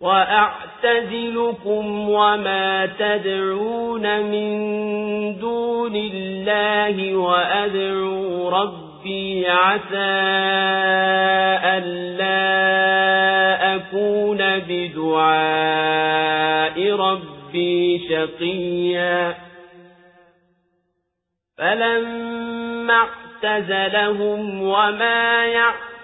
وأعتزلكم وما تدعون من دون الله وأدعو ربي عسى ألا أكون بدعاء ربي شقيا فلما اعتزلهم وما